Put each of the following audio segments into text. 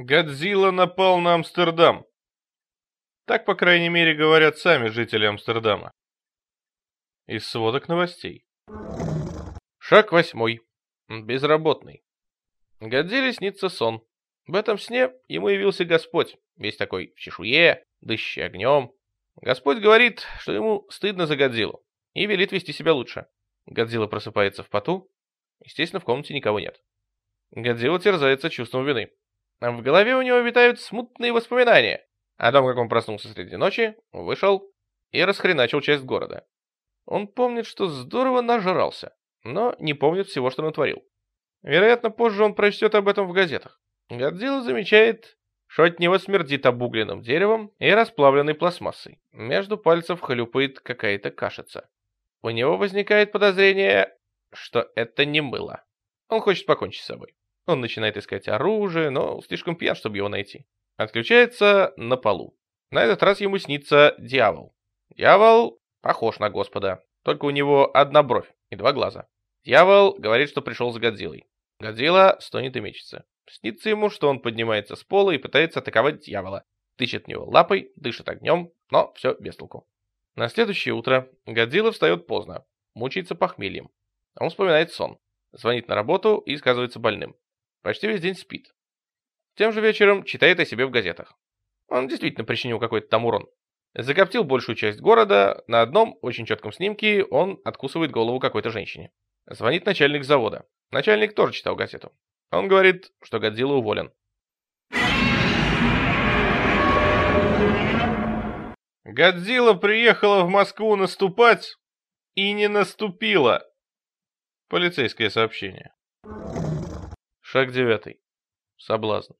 Годзилла напал на Амстердам. Так, по крайней мере, говорят сами жители Амстердама. Из сводок новостей. Шаг восьмой. Безработный. Годзилле снится сон. В этом сне ему явился Господь, весь такой в чешуе, дышащий огнем. Господь говорит, что ему стыдно за Годзиллу, и велит вести себя лучше. Годзилла просыпается в поту. Естественно, в комнате никого нет. Годзилла терзается чувством вины. В голове у него витают смутные воспоминания о том, как он проснулся среди ночи, вышел и расхреначил часть города. Он помнит, что здорово нажрался, но не помнит всего, что натворил. Вероятно, позже он прочтет об этом в газетах. Годзилла замечает, что от него смердит обугленным деревом и расплавленной пластмассой. Между пальцев хлюпает какая-то кашица. У него возникает подозрение, что это не мыло. Он хочет покончить с собой. Он начинает искать оружие, но слишком пьян, чтобы его найти. Отключается на полу. На этот раз ему снится дьявол. Дьявол похож на Господа, только у него одна бровь и два глаза. Дьявол говорит, что пришел за Годзиллой. Годзилла стонет и мечется. Снится ему, что он поднимается с пола и пытается атаковать дьявола. Тычет в него лапой, дышит огнем, но все без толку. На следующее утро Годзилла встает поздно, мучается похмельем. Он вспоминает сон, звонит на работу и сказывается больным. Почти весь день спит. Тем же вечером читает о себе в газетах. Он действительно причинил какой-то там урон. Закоптил большую часть города, на одном очень четком снимке он откусывает голову какой-то женщине. Звонит начальник завода. Начальник тоже читал газету. Он говорит, что Годзилла уволен. Годзилла приехала в Москву наступать и не наступила. Полицейское сообщение. Шаг девятый. Соблазн.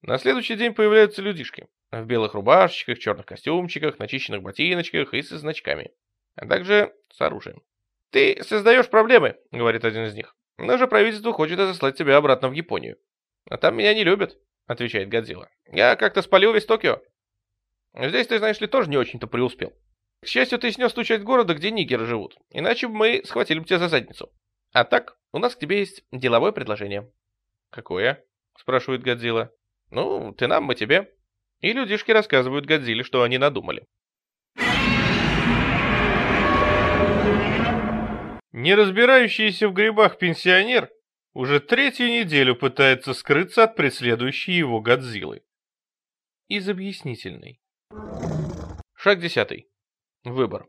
На следующий день появляются людишки. В белых рубашечках, черных костюмчиках, начищенных ботиночках и со значками. А также с оружием. «Ты создаешь проблемы», — говорит один из них. «Наше правительство хочет отослать тебя обратно в Японию». «А там меня не любят», — отвечает Годзилла. «Я как-то спалил весь Токио». «Здесь, ты знаешь ли, тоже не очень-то преуспел. К счастью, ты снес ту часть города, где нигеры живут, иначе бы мы схватили бы тебя за задницу. А так, у нас к тебе есть деловое предложение». «Какое?» — спрашивает Годзилла. «Ну, ты нам, мы тебе». И людишки рассказывают Годзилле, что они надумали. Не разбирающийся в грибах пенсионер уже третью неделю пытается скрыться от преследующей его Годзиллы. Из объяснительной. Шаг десятый. Выбор.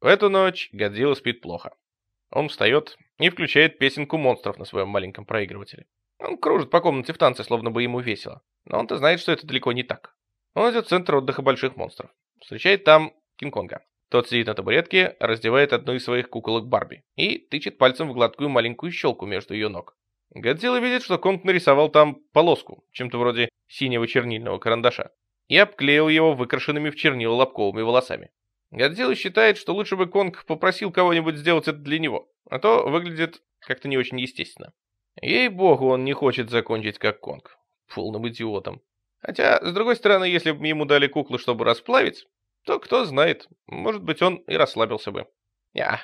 В эту ночь Годзилла спит плохо. Он встает и включает песенку монстров на своем маленьком проигрывателе. Он кружит по комнате в танце, словно бы ему весело. Но он-то знает, что это далеко не так. Он идет в центр отдыха больших монстров. Встречает там Кинг-Конга. Тот сидит на табуретке, раздевает одну из своих куколок Барби и тычет пальцем в гладкую маленькую щелку между ее ног. Годзилла видит, что Конг нарисовал там полоску, чем-то вроде синего чернильного карандаша, и обклеил его выкрашенными в чернила лобковыми волосами. Годзилла считает, что лучше бы Конг попросил кого-нибудь сделать это для него, а то выглядит как-то не очень естественно. Ей-богу, он не хочет закончить как Конг. Полным идиотом. Хотя, с другой стороны, если бы ему дали куклу, чтобы расплавить, то кто знает, может быть, он и расслабился бы. Я.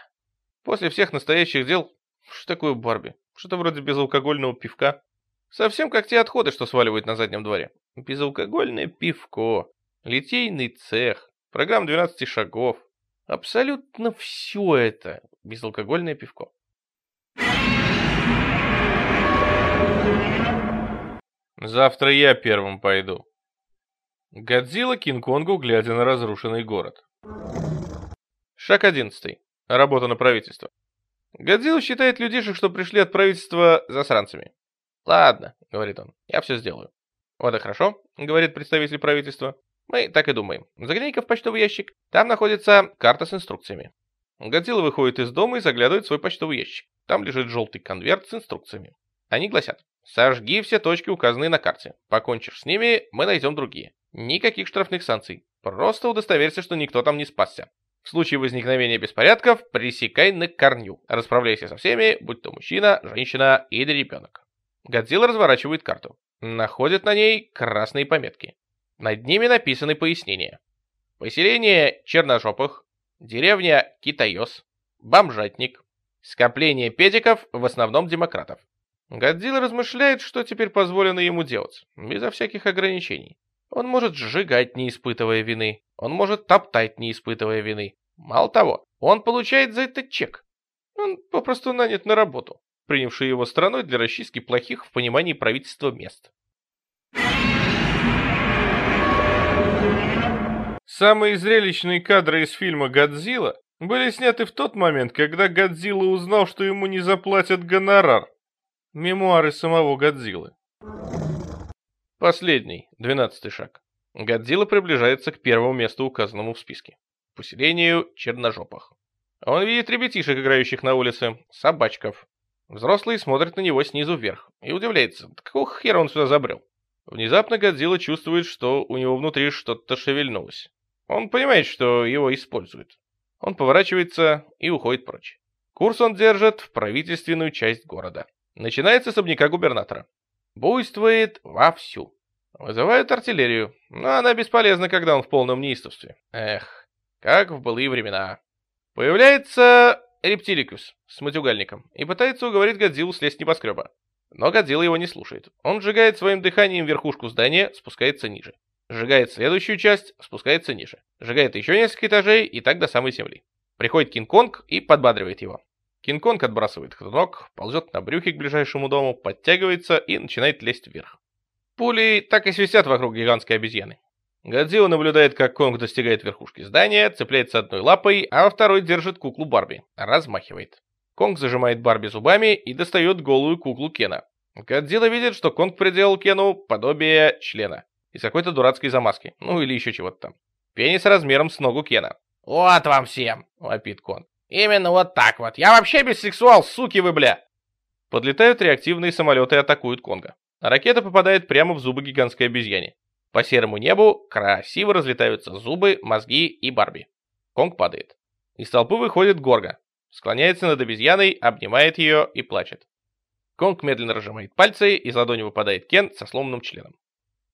После всех настоящих дел, что такое Барби? Что-то вроде безалкогольного пивка. Совсем как те отходы, что сваливают на заднем дворе. Безалкогольное пивко, литейный цех, программа 12 шагов. Абсолютно все это безалкогольное пивко. Завтра я первым пойду. Годзилла Кинг-Конгу, глядя на разрушенный город. Шаг 11. Работа на правительство. Годзилла считает людишек, что пришли от правительства засранцами. «Ладно», — говорит он, — «я все сделаю». «Вот и хорошо», — говорит представитель правительства. «Мы так и думаем. Загляни-ка в почтовый ящик. Там находится карта с инструкциями». Годзилла выходит из дома и заглядывает в свой почтовый ящик. Там лежит желтый конверт с инструкциями. Они гласят Сожги все точки, указанные на карте. Покончишь с ними, мы найдем другие. Никаких штрафных санкций. Просто удостоверься, что никто там не спасся. В случае возникновения беспорядков пресекай на корню. Расправляйся со всеми, будь то мужчина, женщина или ребенок. Годзилла разворачивает карту. Находит на ней красные пометки. Над ними написаны пояснения. Поселение черножопых, деревня Китайос, бомжатник, скопление педиков, в основном демократов. Годзилла размышляет, что теперь позволено ему делать, безо всяких ограничений. Он может сжигать, не испытывая вины. Он может топтать, не испытывая вины. Мало того, он получает за это чек. Он попросту нанят на работу, принявший его страной для расчистки плохих в понимании правительства мест. Самые зрелищные кадры из фильма «Годзилла» были сняты в тот момент, когда Годзилла узнал, что ему не заплатят гонорар. Мемуары самого Годзиллы. Последний, двенадцатый шаг. Годзилла приближается к первому месту, указанному в списке. Поселению Черножопах. Он видит ребятишек, играющих на улице, собачков. Взрослые смотрят на него снизу вверх и удивляются, какого хера он сюда забрел. Внезапно Годзилла чувствует, что у него внутри что-то шевельнулось. Он понимает, что его используют. Он поворачивается и уходит прочь. Курс он держит в правительственную часть города. Начинается с особняка губернатора. Буйствует вовсю. Вызывают артиллерию, но она бесполезна, когда он в полном неистовстве. Эх, как в былые времена. Появляется Рептиликус с матюгальником и пытается уговорить Годзиллу слезть небоскреба. Но Годзилла его не слушает. Он сжигает своим дыханием верхушку здания, спускается ниже. Сжигает следующую часть, спускается ниже. Сжигает еще несколько этажей и так до самой земли. Приходит Кинг-Конг и подбадривает его. Кинг-Конг отбрасывает ходунок, ползет на брюхе к ближайшему дому, подтягивается и начинает лезть вверх. Пули так и свистят вокруг гигантской обезьяны. Годзилла наблюдает, как Конг достигает верхушки здания, цепляется одной лапой, а второй держит куклу Барби, размахивает. Конг зажимает Барби зубами и достает голую куклу Кена. Годзилла видит, что Конг приделал Кену подобие члена из какой-то дурацкой замазки, ну или еще чего-то там. Пенис размером с ногу Кена. «Вот вам всем!» — вопит Конг. Именно вот так вот. Я вообще бисексуал, суки вы, бля. Подлетают реактивные самолеты и атакуют Конго. А ракета попадает прямо в зубы гигантской обезьяне. По серому небу красиво разлетаются зубы, мозги и Барби. Конг падает. Из толпы выходит Горга. Склоняется над обезьяной, обнимает ее и плачет. Конг медленно разжимает пальцы, из ладони выпадает Кен со сломанным членом.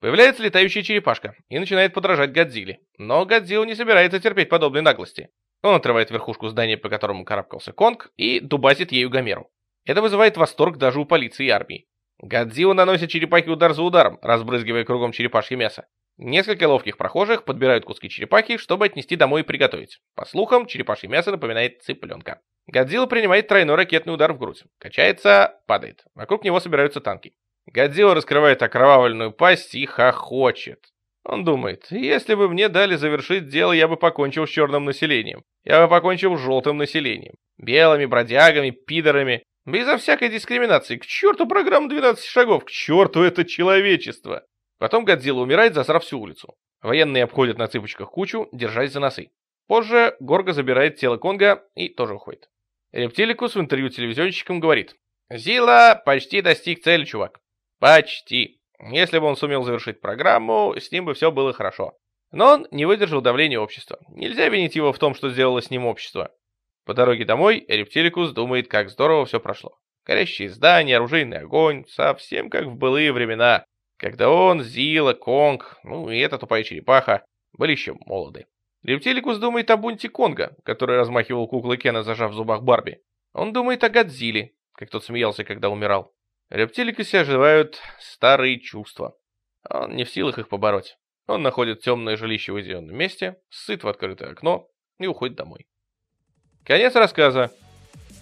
Появляется летающая черепашка и начинает подражать Годзилле. Но Годзилла не собирается терпеть подобной наглости. Он отрывает верхушку здания, по которому карабкался Конг, и дубасит ею Гомеру. Это вызывает восторг даже у полиции и армии. Годзилла наносит черепахе удар за ударом, разбрызгивая кругом черепашье мясо. Несколько ловких прохожих подбирают куски черепахи, чтобы отнести домой и приготовить. По слухам, черепашье мясо напоминает цыпленка. Годзилла принимает тройной ракетный удар в грудь. Качается, падает. Вокруг него собираются танки. Годзилла раскрывает окровавленную пасть и хохочет. Он думает, если бы мне дали завершить дело, я бы покончил с черным населением. Я бы покончил с желтым населением. Белыми, бродягами, пидорами. Безо всякой дискриминации. К черту программу 12 шагов. К черту это человечество. Потом Годзилла умирает, засрав всю улицу. Военные обходят на цыпочках кучу, держась за носы. Позже Горго забирает тело Конга и тоже уходит. Рептиликус в интервью телевизионщикам говорит. «Зила почти достиг цели, чувак. Почти. Если бы он сумел завершить программу, с ним бы все было хорошо. Но он не выдержал давления общества. Нельзя винить его в том, что сделало с ним общество. По дороге домой Рептиликус думает, как здорово все прошло. Горящие здания, оружейный огонь, совсем как в былые времена, когда он, Зила, Конг, ну и эта тупая черепаха были еще молоды. Рептиликус думает о бунте Конга, который размахивал куклы Кена, зажав в зубах Барби. Он думает о Годзилле, как тот смеялся, когда умирал. Рептиликусе оживают старые чувства. Он не в силах их побороть. Он находит темное жилище в уединенном месте, сыт в открытое окно и уходит домой. Конец рассказа.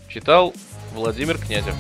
Читал Владимир Князев.